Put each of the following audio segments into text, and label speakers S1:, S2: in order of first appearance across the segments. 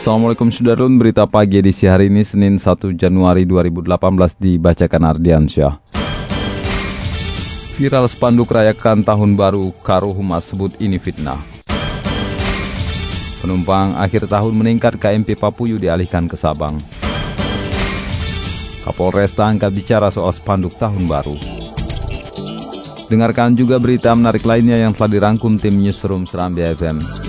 S1: Assalamualaikum Sudarlun, berita pagi edisi hari ini Senin 1 Januari 2018 dibacakan Ardiansyah. Viral spanduk rayakan tahun baru Karuh Humas sebut ini fitnah. Penumpang akhir tahun meningkat KMP Papuyu dialihkan ke Sabang. Kapolresta angkat bicara soal spanduk tahun baru. Dengarkan juga berita menarik lainnya yang telah dirangkum tim Newsroom Serambi FM.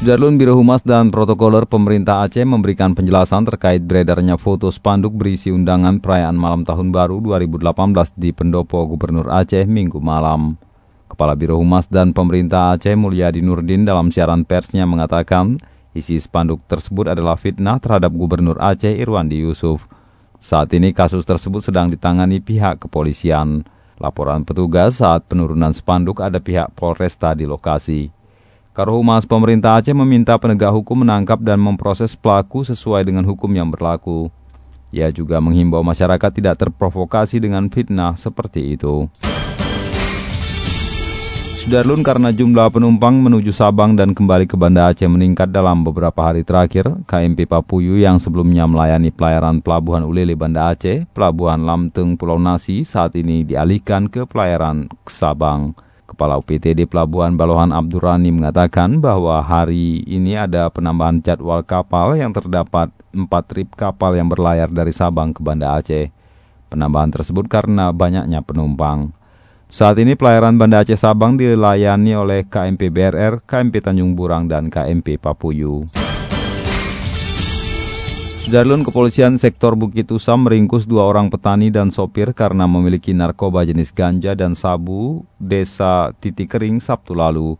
S1: Sudarlun Biro Humas dan Protokoler Pemerintah Aceh memberikan penjelasan terkait beredarnya foto spanduk berisi undangan perayaan malam tahun baru 2018 di Pendopo Gubernur Aceh minggu malam. Kepala Biro Humas dan Pemerintah Aceh Mulyadi Nurdin dalam siaran persnya mengatakan isi spanduk tersebut adalah fitnah terhadap Gubernur Aceh Irwandi Yusuf. Saat ini kasus tersebut sedang ditangani pihak kepolisian. Laporan petugas saat penurunan spanduk ada pihak Polresta di lokasi. Karohumas pemerintah Aceh meminta penegak hukum menangkap dan memproses pelaku sesuai dengan hukum yang berlaku. Ia juga menghimbau masyarakat tidak terprovokasi dengan fitnah seperti itu. Sudarlun karena jumlah penumpang menuju Sabang dan kembali ke Banda Aceh meningkat dalam beberapa hari terakhir, KMP Papuyu yang sebelumnya melayani pelayaran Pelabuhan Ulele Banda Aceh, Pelabuhan Lamteng Pulau Nasi saat ini dialihkan ke pelayaran Sabang. Kepala UPTD Pelabuhan Balohan Abdurrani mengatakan bahwa hari ini ada penambahan jadwal kapal yang terdapat 4 trip kapal yang berlayar dari Sabang ke Banda Aceh. Penambahan tersebut karena banyaknya penumpang. Saat ini pelayaran Banda Aceh Sabang dilayani oleh KMP BRR, KMP Tanjung Burang, dan KMP Papuyu. Sudarlun Kepolisian Sektor Bukit Usam meringkus dua orang petani dan sopir karena memiliki narkoba jenis ganja dan sabu desa Titik Kering Sabtu lalu.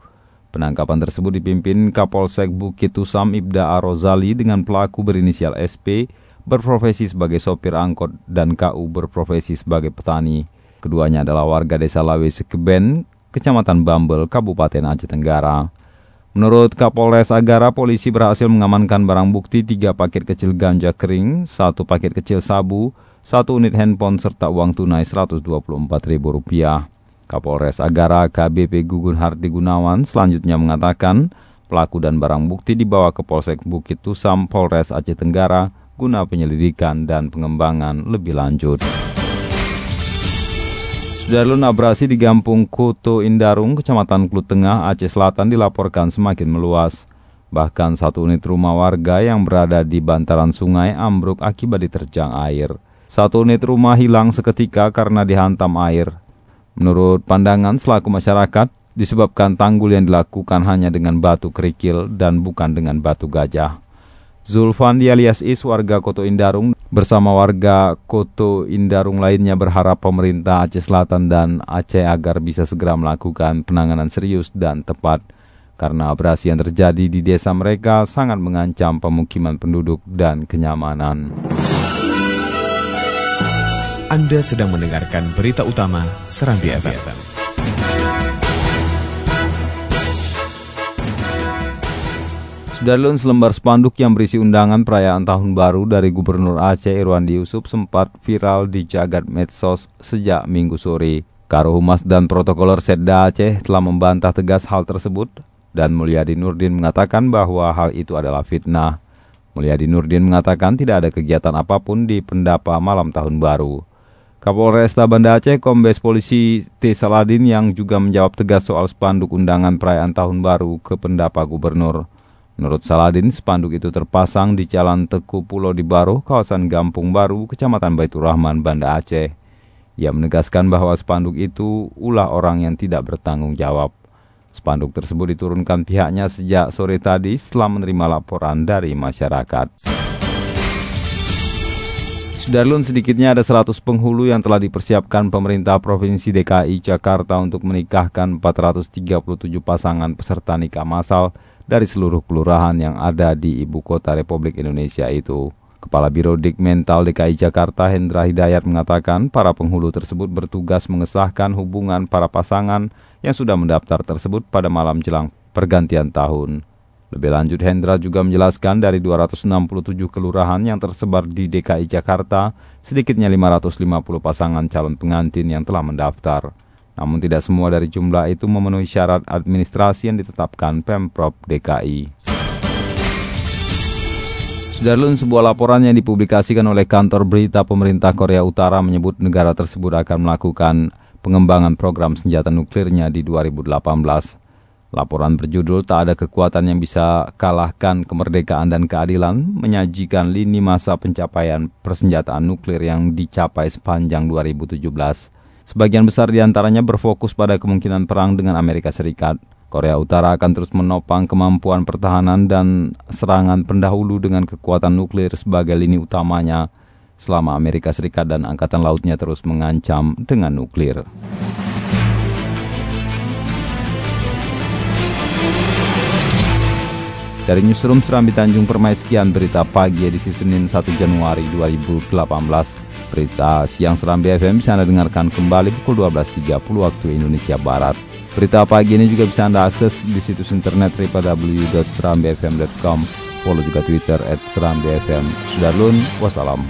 S1: Penangkapan tersebut dipimpin Kapolsek Bukit Usam Ibda Arozali dengan pelaku berinisial SP, berprofesi sebagai sopir angkot dan KU berprofesi sebagai petani. Keduanya adalah warga desa Lawe Sekeben, Kecamatan Bambel, Kabupaten Aceh Tenggara. Menurut Kapolres Agara, polisi berhasil mengamankan barang bukti tiga paket kecil ganja kering, satu paket kecil sabu, satu unit handphone serta uang tunai Rp124.000. Kapolres Agara KBP Gugun Hardi Gunawan selanjutnya mengatakan pelaku dan barang bukti dibawa ke Polsek Bukit Tusam Polres Aceh Tenggara guna penyelidikan dan pengembangan lebih lanjut. Sudarlun abrasi di Gampung Koto Indarung, Kecamatan Klut Tengah, Aceh Selatan dilaporkan semakin meluas. Bahkan satu unit rumah warga yang berada di bantaran sungai ambruk akibat diterjang air. Satu unit rumah hilang seketika karena dihantam air. Menurut pandangan selaku masyarakat, disebabkan tanggul yang dilakukan hanya dengan batu kerikil dan bukan dengan batu gajah. Zulfandi alias Is warga Koto Indarung bersama warga Koto Indarung lainnya berharap pemerintah Aceh Selatan dan Aceh agar bisa segera melakukan penanganan serius dan tepat karena abrasi yang terjadi di desa mereka sangat mengancam pemukiman penduduk dan kenyamanan.
S2: Anda sedang mendengarkan berita utama Serambi FM.
S1: Sudarlun selembar spanduk yang berisi undangan perayaan tahun baru dari Gubernur Aceh Irwandi Yusuf sempat viral di jagat medsos sejak minggu sore. Karo Humas dan Protokoler Sedda Aceh telah membantah tegas hal tersebut dan Mulyadi Nurdin mengatakan bahwa hal itu adalah fitnah. Mulyadi Nurdin mengatakan tidak ada kegiatan apa pun di pendapa malam tahun baru. Kapolresta Banda Aceh Kombes Polisi T. Saladin yang juga menjawab tegas soal spanduk undangan perayaan tahun baru ke pendapa gubernur Menurut Saladin, spanduk itu terpasang di Jalan Teku Pulau di Baro, kawasan Gampung Baru, Kecamatan Baitur Rahman, Banda Aceh. Ia menegaskan bahwa spanduk itu ulah orang yang tidak bertanggung jawab. Spanduk tersebut diturunkan pihaknya sejak sore tadi setelah menerima laporan dari masyarakat. Sudarlun sedikitnya ada 100 penghulu yang telah dipersiapkan pemerintah Provinsi DKI Jakarta untuk menikahkan 437 pasangan peserta nikah massal dari seluruh kelurahan yang ada di ibu kota Republik Indonesia itu. Kepala Biro Dik Mental DKI Jakarta Hendra Hidayat mengatakan para penghulu tersebut bertugas mengesahkan hubungan para pasangan yang sudah mendaftar tersebut pada malam jelang pergantian tahun. Lebih lanjut Hendra juga menjelaskan dari 267 kelurahan yang tersebar di DKI Jakarta, sedikitnya 550 pasangan calon pengantin yang telah mendaftar. Namun tidak semua dari jumlah itu memenuhi syarat administrasi yang ditetapkan Pemprov DKI. Sudarlun, sebuah laporan yang dipublikasikan oleh kantor berita pemerintah Korea Utara menyebut negara tersebut akan melakukan pengembangan program senjata nuklirnya di 2018. Laporan berjudul Tak ada kekuatan yang bisa kalahkan kemerdekaan dan keadilan menyajikan lini masa pencapaian persenjataan nuklir yang dicapai sepanjang 2017. Sebagian besar di antaranya berfokus pada kemungkinan perang dengan Amerika Serikat. Korea Utara akan terus menopang kemampuan pertahanan dan serangan pendahulu dengan kekuatan nuklir sebagai lini utamanya selama Amerika Serikat dan Angkatan Lautnya terus mengancam dengan nuklir. Dari Newsroom Serambi Tanjung Permai sekian berita pagi edisi Senin 1 Januari 2018. Berita siang Seram BFM bisa Anda dengarkan kembali pukul 12.30 waktu Indonesia Barat. Berita pagi ini juga bisa Anda akses di situs internet www.serambfm.com. Follow juga Twitter at. Sudah lun, wassalam.